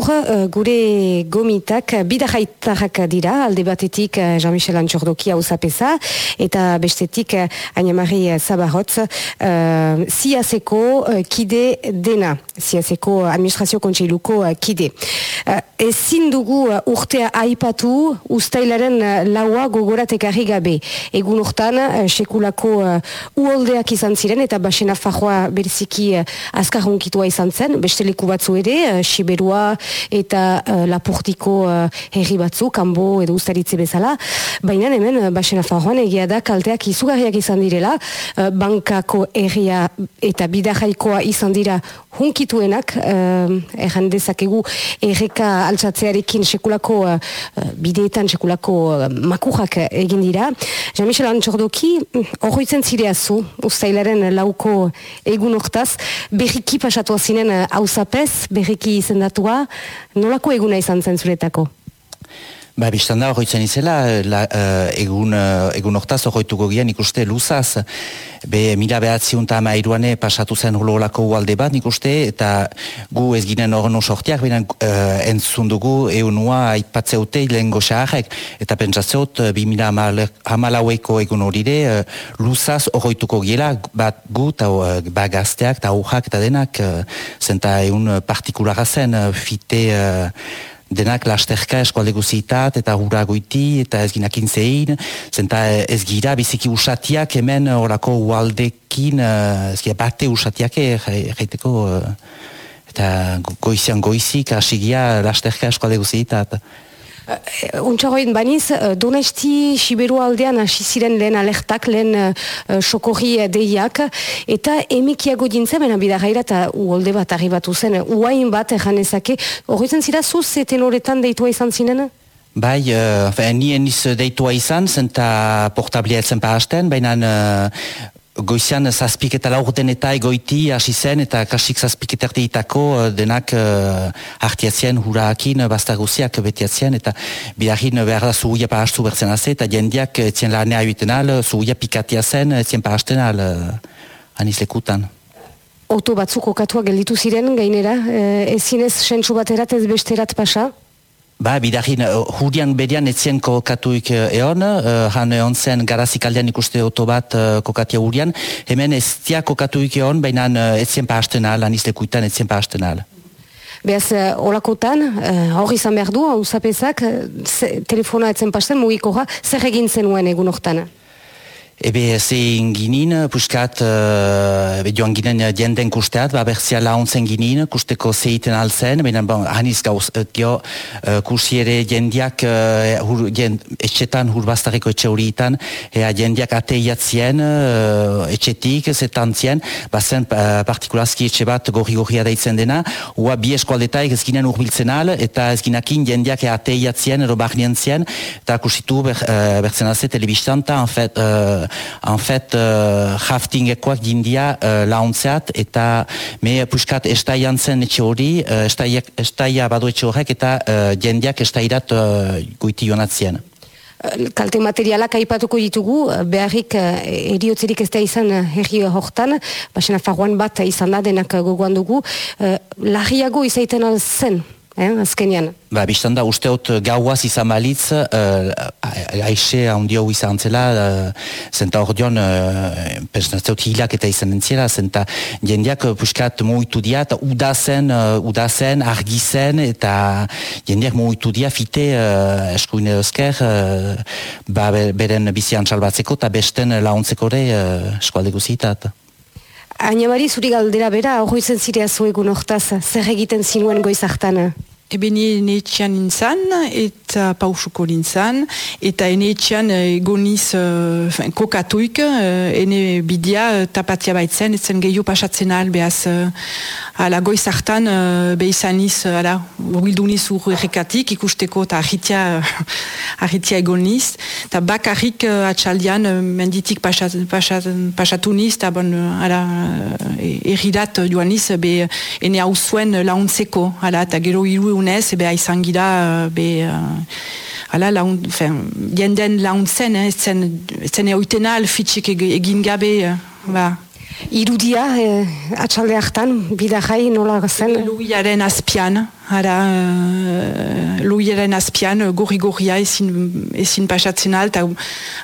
Gaur uh, gure gomitak bidajaitarrak dira, alde batetik uh, Jean-Michel Antxordoki hau zapesa, eta bestetik Agnamari Zabarrotz, uh, ziazeko uh, kide dena, ziazeko administrazio kontseiluko uh, kide. Uh, ezin dugu urtea aipatu ustailaren laua gogoratekarri gabe. Egun uh, sekulako uh, izan ziren, eta basena fajoa berziki uh, azkar izan zen, beste leku batzu ere, uh, eta uh, lapurtiko uh, herri batzu, kanbo edo ustaritze bezala. Baina hemen, uh, basena faroan, egia da kalteak izugarriak izan direla, uh, bankako herria eta bidajaikoa izan dira hunkituenak, uh, erran dezakegu erreka altzatzearekin sekulako uh, bideetan sekulako uh, makujak egin dira. Jean-Michel Antxordoki, horretzen zireazu, ustailaren lauko egun hortaz, berriki pasatua zinen hausapez, berriki izendatua, nolako eguna izan zen zuretako? Ba, biztan da, horretzen izela, la, uh, egun, uh, egun hortaz horretuko gian ikuste luzaz, be mila behatziun eta mairuane pasatu zen hololako ualde bat ikuste, eta gu ez ginen horren sortiak, baina uh, entzun dugu eunua aipatzeute lehen goxaharek, eta pentsatzeot, bi mila hamalaueko egun horire, uh, luzaz horretuko gila, bat gu, eta uh, ba gazteak, eta aurrak, eta denak, uh, zenta egun partikulara zen, uh, fite... Uh, denak lasterka eskualde guzitat eta hura goiti eta ez ginakin zein, zenta ez gira biziki usatiak hemen orako ualdekin, eh, ez gira bate usatiak egiteko eh, eta goizian goizik asigia lasterka eskualde guzitat. Uh, Untxarroen baniz, uh, Donesti Siberu aldean hasi lehen alertak, lehen uh, sokorri deiak, eta emikiago dintzen, bena bidarraira eta uolde bat arribatu zen, uain bat erranezake, horretzen zira zuz zeten horretan deitua izan zinen? Bai, uh, nien iz deitua izan, zenta portablia etzen pa hasten, baina goizian zazpik eta laurten eta egoiti hasi zen eta kasik zazpik itako eh, denak uh, hartiatzen huraakin bastaguziak betiatzen eta bidarin behar da zuhuia pahastu bertzen aze eta jendiak etzien lanea egiten al, zuhuia pikatia zen etzien pahasten al uh, aniz. Oto batzuk okatua gelditu ziren gainera, e, ezinez sentsu baterat ez besterat pasa? Ba, bidarin, uh, hurian berian etzien kokatuik uh, eon, uh, han eon zen garazik aldean ikuste oto bat uh, kokatia hurian, hemen ez tia kokatuik eon, baina uh, etzien pahasten al, anizlekuitan etzien pahasten al. Beaz, uh, olakotan, uh, hori izan behar du, hau telefona etzen pasten, mugiko zer egin zenuen egun hortan? Ebe, zein ginin, puskat, uh, joan ginen dienden kusteat, ba, berzia launtzen ginin, kusteko zeiten altzen, baina, bon, haniz gauz, gio, uh, kursiere jendiak, uh, hur, jend, etxetan, hurbaztareko etxe horietan, ea jendiak ateiatzien, uh, etxetik, zetantzien, bazen uh, partikulazki etxe bat gorri-gorria daitzen dena, ua bi eskualdetaik ez ginen urbiltzen al, eta ez ginakin jendiak ateiatzien, ero barnien zien, eta kursitu ber, uh, bertzen alze telebistanta, en fet, uh, en fait uh, raftingekoak gindia uh, launtzeat eta me puskat estaian zen etxe hori uh, estaia badu etxe horrek eta uh, jendiak estairat uh, guiti jonatzien kalte materialak aipatuko ditugu, beharrik eriotzerik ez da izan herri hortan, basena faruan bat izan da denak gogoan dugu, lagiago izaiten zen eh, azkenean. Ba, biztan da, usteot gauaz izan balitz, uh, aixe handio izan zela, uh, zenta hor dion, uh, hilak eta izan entziela, zenta jendeak puskat moitu dia, eta udazen, uh, udazen, argizen, eta jendeak moitu dia fite uh, eskuine eusker, uh, ba, beren bizian txalbatzeko, eta besten launtzeko ere uh, eskualde guzitat. Aina zuri galdera bera, hori zen zirea zuegun hortaz, zer egiten zinuen goizartan? Ebe ni etxean nintzen, eta pausuko nintzen, eta ene etxean egoniz uh, kokatuik, uh, ene bidia tapatia baitzen, etzen gehiago pasatzen al, behaz, uh, ala goiz hartan, uh, behizaniz, ala, urbildu niz ur errekatik, ikusteko, eta ahitia, ahitia egoniz, eta bakarrik uh, atxaldian, uh, menditik pasat, pasat, pasatu niz, eta bon, uh, ala, uh, erridat joan niz, be, ene hau zuen launtzeko, ala, eta gero iru unez, ebe aizan gira, uh, be, uh, ala, laun, fin, jenden launtzen, eh, zen, zen eoiten al, fitxik egin gabe, uh, ba. Irudia, eh, atxalde hartan, bidajai nola zen? Luiaren azpian, ara, uh, luiaren azpian, gorri-gorria ezin, ezin pasatzen alt,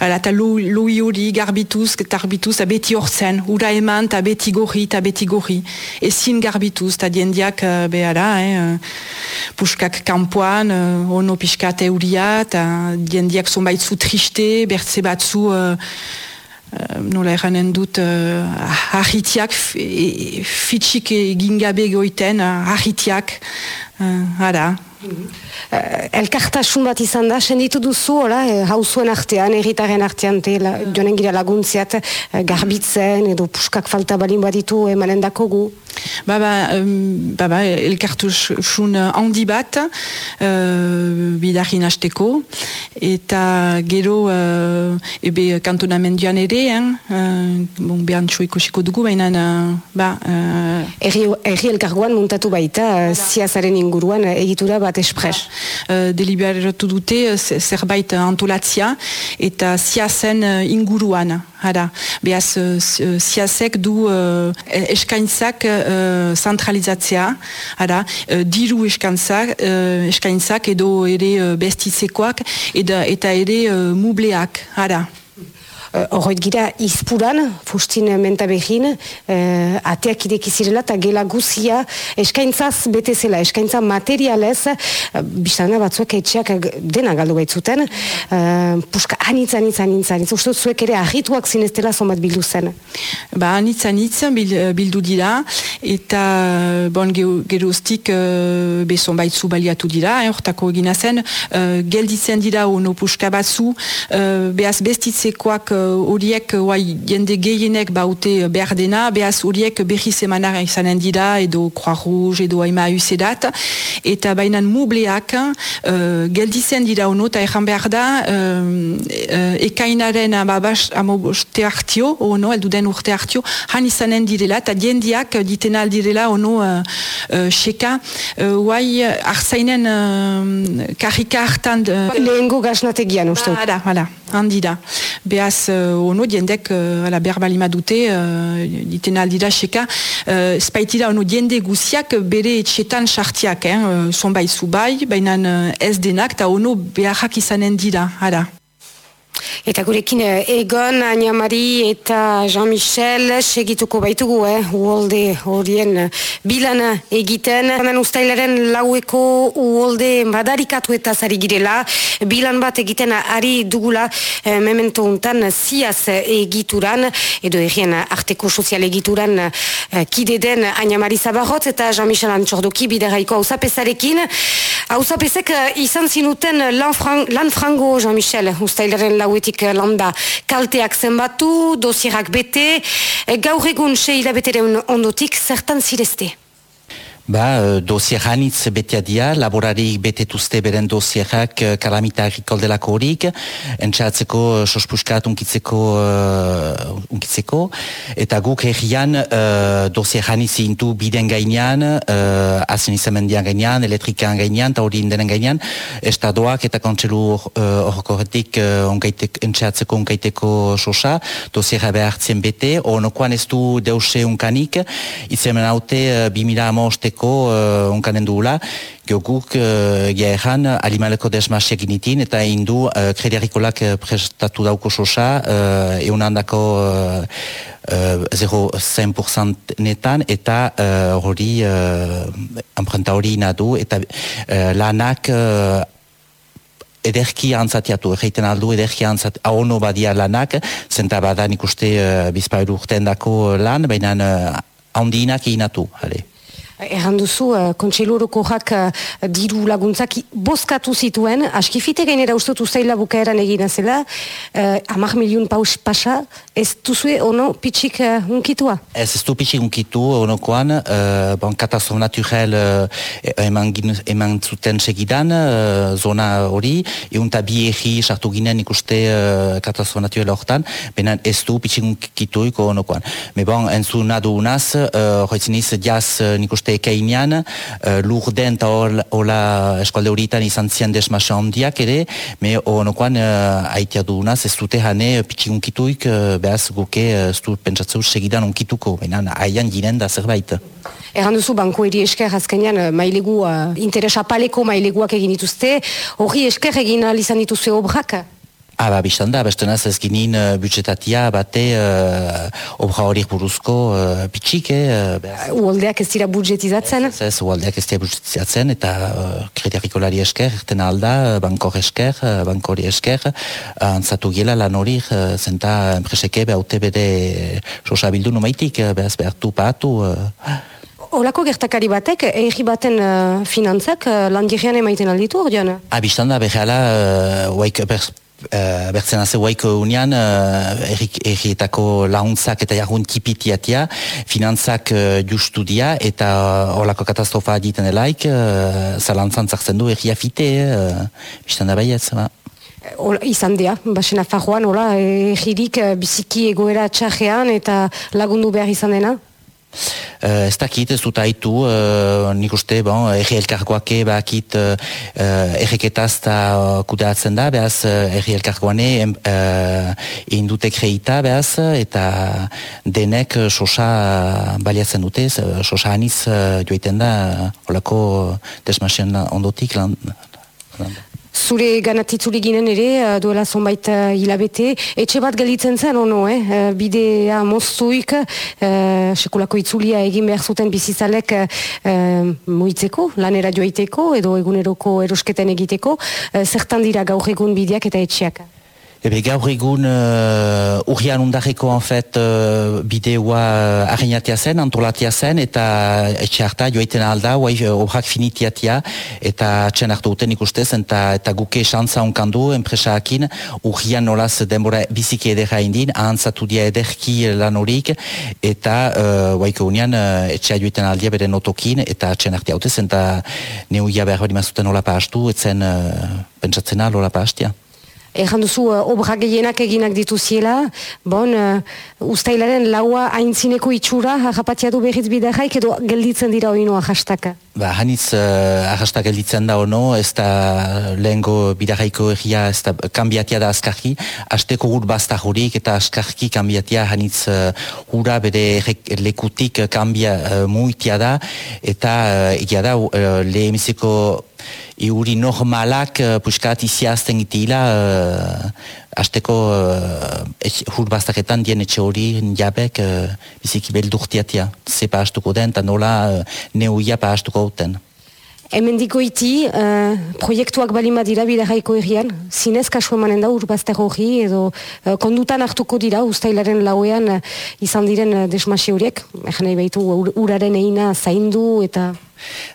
eta lui hori garbituz, garbituz, eta beti hortzen, ura eman, eta beti gorri, eta beti gorri. Ezin garbituz, eta diendiak behara, eh, puskak kampuan, uh, ono piskat euria, eta diendiak zonbait zu triste, bertze batzu, Uh, nola eranen dut uh, ahitiak fitxik egin gabe goiten uh, uh, ara Uh, elkartasun bat izan da, senditu duzu, hola, hauzuen artean, erritaren artean, te, la, jonen gira laguntziat, garbitzen, edo puskak falta balin baditu emanen dako gu? Ba, ba, um, ba, ba elkartasun handi bat, uh, bidarin hasteko, eta gero, uh, ebe kantonamendian ere, uh, bon, behan ikusiko dugu, baina, uh, ba... Uh, erri, erri elkarguan muntatu baita, ziazaren inguruan, egitura bat espres. Uh, deliberatu dute zerbait antolatzia eta ziazen inguruan. Hara, behaz, ziazek du uh, eskaintzak uh, centralizatzea, hara, uh, diru eskaintzak, uh, eskaintzak edo ere bestitzekoak eta ere uh, mubleak, hara. Horret gira izpuran, fustin menta behin, uh, ateak idekizirela eta gela guzia eskaintzaz bete zela, eskaintza materialez, uh, biztana batzuek etxeak dena galdu baitzuten, uh, puska anitz, anitz, anitz, anitz, uste zuek ere ahituak zineztela zomat bildu zen. Ba, anitz, anitz, bildu dira, eta bon, geroztik uh, bezon baitzu baliatu dira, hortako egina zen, uh, gelditzen dira ono puska batzu, uh, behaz bestitzekoak horiek uh, jende gehienek baute behar dena, behaz horiek berri zemanar izanen dira, edo Croix Rouge, edo Aima Usedat, eta bainan mubleak uh, geldizen dira ono, eta erran behar da, uh, uh, ekainaren amabas, amoboste hartio, ono, eldu den urte hartio, han izanen direla, eta jendiak ditena aldirela ono uh, uh, seka, uh, guai arzainen uh, karrika hartan... Uh, Lehengo gaznategian, uste. Hala, hala, handi da. Beaz, uh, ono diendek uh, ala berbalima dute uh, ditena aldira seka uh, spaitira ono diende guziak bere etxetan sartiak eh, uh, zonbai zubai, baina uh, ez denak eta ono beharrak izanen dira, ara. Eta gurekin eh, Egon, Agnamari eta Jean-Michel segituko baitugu, eh, uolde horien bilana egiten. Hemen ustailaren laueko uolde badarikatu eta zari girela, bilan bat egiten ari dugula eh, memento untan ziaz egituran, edo errien arteko sozial egituran eh, kide den Agnamari Zabarrot eta Jean-Michel Antxordoki bideraiko hausapesarekin. Hausapesek eh, izan zinuten lan, lan frango, Jean-Michel, ustailaren eh, landa kalteak zenbatu, dosierak bete, eh, gaur egun sei hilabeteren ondotik zertan zirezte? Ba, uh, dosieranitz betea dia, laborarik betetuzte beren dosierak uh, kalamita agrikoldelako horik, entxatzeko uh, sospuskat unkitzeko, uh, unkitzeko, eta guk errian uh, dosieranitz intu biden gainean, uh, azen gainean, elektrikan gainean, eta hori indenen gainean, estadoak eta kontselu horretik uh, entxatzeko unkaiteko sosa, dosiera behartzen bete, onokoan ez du deuse unkanik, itzemen haute uh, 2000 egiteko uh, onkanen duela, geoguk uh, geheran alimaleko desmasiak initin eta indu uh, krediarikolak uh, prestatu dauko sosa uh, eun handako uh, uh, 0,100% netan eta hori uh, uh, hori inadu eta uh, lanak uh, ederki antzatiatu, egiten aldu ederki antzat, ahono badia lanak, zenta badan ikuste uh, bizpailu urtean dako lan, baina uh, handiinak inatu, hale. Erran duzu, uh, kontseiluroko jak uh, diru laguntzak boskatu zituen, askifite gainera ustutu zaila bukaeran egina zela, uh, amak miliun paus pasa, ez duzue ono pitxik uh, unkitua? Ez ez du pitxik unkitu onokoan, uh, bon, katastrof naturel uh, eman, eman zuten segidan, uh, zona hori, egun bi egi sartu ginen ikuste uh, katastrof naturel horretan, benen ez du pitxik unkituiko onokoan. Me bon, enzu nadu unaz, uh, hoitziniz, diaz uh, uste ekeinean, uh, lur den eta hola eskualde horietan izan zian desmasa handiak ere, me honokoan uh, aitea dugunaz, ez dute hane pitxik unkituik, uh, behaz guke ez dut pentsatzeu segidan unkituko, baina haian ginen da zerbait. Erran duzu, banko eri esker azkenean mailegu, uh, interesa paleko maileguak egin dituzte, hori esker egin izan dituzte obrak? Aba, biztan da, bestenaz ez ginin uh, budgetatia bate uh, obra horiek buruzko uh, pitxik, eh? Uh, uoldeak ez dira budgetizatzen? Ez, ez, uoldeak ez dira budgetizatzen, eta uh, krediarikolari esker, erten alda, bankor esker, uh, bankori esker, antzatu gila lan hori, uh, zenta enpreseke behaute bere sosa bildu numaitik, behaz behartu patu. Uh. Olako gertakari batek, egi baten uh, finantzak uh, landirrean emaiten alditu, ordean? Abistan da, behala, uh, Uh, bertzen haze guaiko unian uh, errietako launtzak eta jarrun tipitiatia finantzak uh, justu dia eta uh, olako katastrofa aditen elaik uh, zalantzan zartzen du erria fite uh, biztan da baietz ba. Ola, izan dira, basena fajoan, erririk biziki egoera txarrean eta lagundu behar izan dena? Uh, ez dakit, ez dut haitu, uh, nik uste, bon, erri elkargoak bakit uh, erreketaz da kudeatzen da, behaz, erri elkargoane uh, indute kreita, behaz, eta denek sosa baliatzen dute, sosa aniz uh, joiten da, holako desmasien ondotik lan. lan zure ganatitzuli ginen ere, uh, duela zonbait uh, hilabete, etxe bat gelditzen zen, ono, eh? Uh, bidea moztuik, uh, sekulako itzulia egin behar zuten bizizalek uh, muitzeko, lanera joaiteko, edo eguneroko erosketen egiteko, uh, zertan dira gaur egun bideak eta etxeak? Ebe gaur egun uh, urrian undarreko en fet uh, bideoa uh, zen, antolatia zen, eta etxe harta joaiten alda, oai obrak finitiatia, eta txen hartu duten ikustez, eta, eta guke xantza onkandu, enpresaakin, urrian nolaz denbora biziki edera indin, ahantzatu dia ederki lan horik, eta uh, oaiko unian uh, etxea joaiten aldia bere notokin, eta txen hartia hautez, eta neuia behar bari mazuten hola pahastu, etzen uh, pentsatzen hola pahastia. Ejan duzu, uh, obra gehienak eginak dituziela, bon, uh, ustailaren laua haintzineko itxura, harrapatia du berriz bidarraik, edo gelditzen dira oino ahastaka? Ba, hanitz uh, ahastak gelditzen da ono, ez da lehengo bidarraiko egia, ez da kambiatia da askarki, asteko gur basta jurik, eta askarki kambiatia hanitz uh, hura bere lekutik kambia uh, muitia da, eta uh, egia da uh, lehemiziko iuri normalak uh, puskat iziazten gitila uh, azteko uh, hur bastaketan dien etxe hori jabek uh, biziki beldurtiatia. Ze pahastuko den eta nola uh, neuia pahastuko duten. Hemen iti, uh, proiektuak balima dira bidarraiko errian, zinez kasu emanen da urbazter hori, edo uh, kondutan hartuko dira, ustailaren lauean uh, izan diren uh, desmasi horiek, egan nahi behitu uraren eina zaindu eta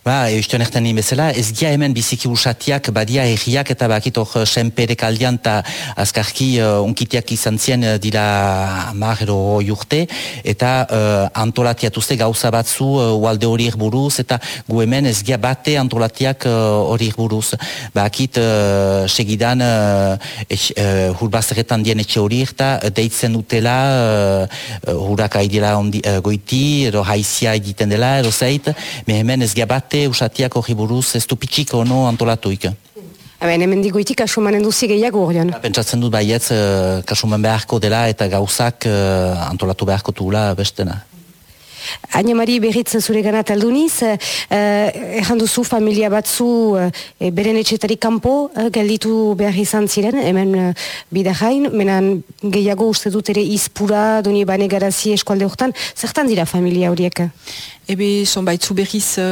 Ba, eustion erten nien bezala, ez dia hemen biziki usatiak badia erriak eta bakit hor senperek aldian eta azkarki uh, unkitiak izan zien uh, dira mar edo jurte eta uh, antolatiatuzte gauza batzu uh, ualde hori buruz eta gu hemen ez gia bate antolatiak uh, hori buruz. Bakit uh, segidan uh, uh, hurbazteretan dien etxe hori eta deitzen dutela uh, hurak aidela uh, goiti edo haizia egiten dela edo zeit, me hemen ez bate usatiak hori buruz ez du pitxik ono antolatuik. Hemen hemen digoitik kasumanen duzi gehiago hori Pentsatzen dut baietz uh, kasuman beharko dela eta gauzak uh, antolatu beharko tuula bestena. Aina Mari berriz zure gana talduniz, uh, duzu familia batzu uh, beren etxetari kanpo uh, gelditu behar izan ziren, hemen uh, bidahain, menan gehiago uste dut ere izpura, doni bane garazi eskualde horretan, zertan dira familia horiek? Ebe, son baitzu berriz, uh,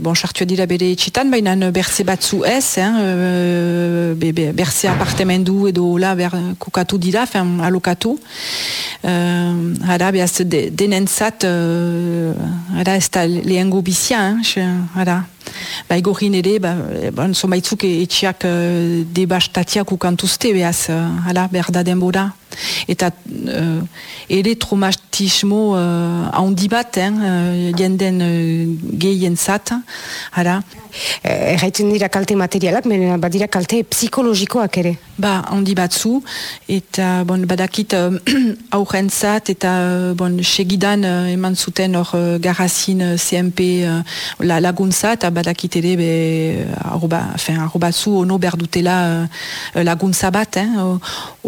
bon, sartua dira bere etxitan, baina berze batzu ez, hein, uh, be, be, apartemendu edo la ber, dira, alokatu. Uh, hara, behaz, de, denentzat, uh, ez da lehengo bizia, hein, hara. Ba, egorin ere, ba, bon, somaitzuk etxiak uh, debastatiak ukantuzte, behaz, uh, hala, behar da denbora. Eta uh, ere traumatismo uh, handi bat, eh, uh, jenden uh, gehien zat, hala. Erraiten dira kalte materialak, mena badira kalte psikologikoak ere. Ba, handi batzu, eta bon, badakit uh, aurrentzat, eta bon, segidan uh, eman zuten hor uh, garazin uh, CMP uh, la, laguntza, eta badakit ere be, arroba, fin, arrobatzu ono berdutela uh, laguntza bat, eh, o,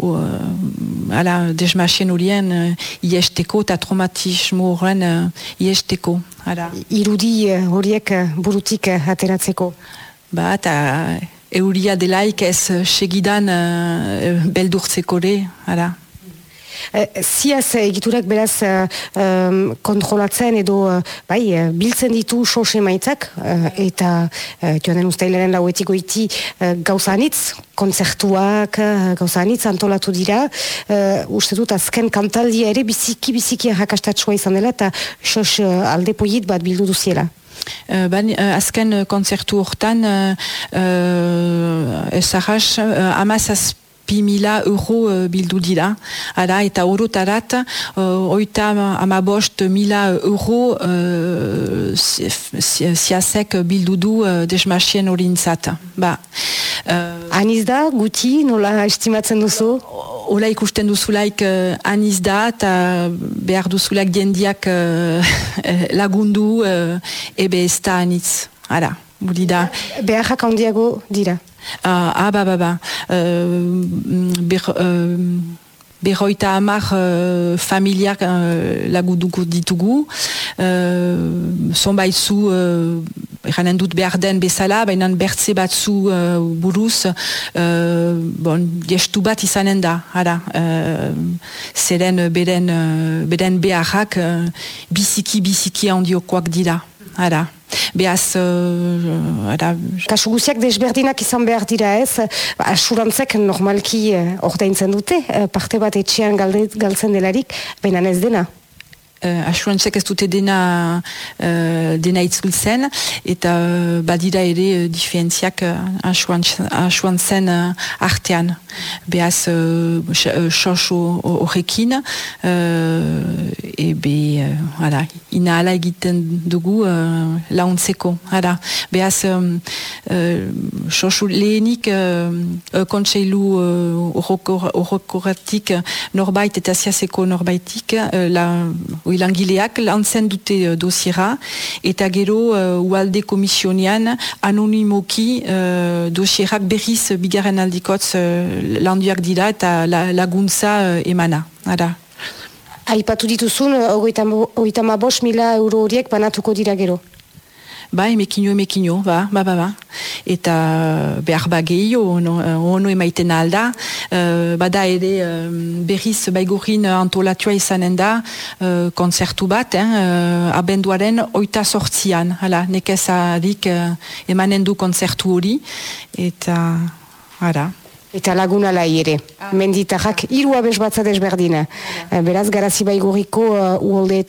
o, uh, ala, desmasien horien uh, iesteko, eta traumatismo horren uh, iesteko. Ara. Irudi horiek burutik ateratzeko? Ba, eta euria delaik ez segidan uh, beldurtzeko re, ara. Eh, ziaz egiturak beraz um, kontrolatzen edo bai, biltzen ditu sose maitzak eta uh, joan den ustailaren lauetiko iti uh, gauzanitz, konzertuak gauzanitz antolatu dira uh, uste dut azken kantaldia ere biziki biziki hakastatsua izan dela eta sos uh, alde poit bat bildu duziela. Uh, ban, uh, azken konzertu hortan uh, uh, ez arras uh, amazaz pi mila euro uh, bildu dira. Ara, eta orotarat, uh, oita amabost mila euro uh, siasek bildu du uh, desmasien horintzat. Ba, uh, Aniz da, guti, nola estimatzen duzu? Ola ikusten duzulaik uh, aniz da, eta behar duzulaik diendiak uh, lagundu, uh, ebe ez da aniz. Ara, bulida. Beharrak handiago dira? Uh, ah, ba, ba, ba. Uh, ber, uh, berroita amar uh, familiak uh, laguduko ditugu. Uh, Zonbaitzu, uh, eranen dut behar den bezala, baina bertze batzu uh, buruz, uh, bon, gestu bat izanen da, ara. Uh, zeren beren, uh, beren beharrak uh, biziki-biziki handiokoak dira, ara. Beaz, uh, ara... Kasu guziak desberdinak izan behar dira ez, asurantzek normalki uh, ordaintzen dute, uh, parte bat etxean galtzen delarik, baina ez dena. Uh, asurantzek ez dute dena, uh, dena itzultzen, eta uh, badira ere uh, diferentziak uh, asurantzen uh, artean. Soso uh, horrekin, uh, ebe, uh, ina ala egiten dugu uh, launtzeko. Ara. Beaz, um, uh, soso lehenik uh, kontseilu horrekoratik uh, norbait eta ziazeko norbaitik, uh, la langileak lantzen dute dosiera eta gero uh, ualde komisionean anonimoki uh, dosierak berriz bigarren aldikotz uh, landuak dira eta la, laguntza uh, emana. Ara. Aipatu dituzun, ogeita ma bos mila euro horiek banatuko dira gero? Ba, emekino, emekino, ba, ba, ba, ba. Eta behar ba gehiago, ono, ono emaiten alda. Uh, bada ere uh, berriz baigurin antolatua izanen da uh, konzertu bat, eh, uh, abenduaren oita sortzian. Hala, nekezarik uh, emanen du konzertu hori. Eta, ara. Eta laguna lai ere. Ah. Menditarrak, iru abes batza desberdina. Beraz, garazi baiguriko uh, uolde eta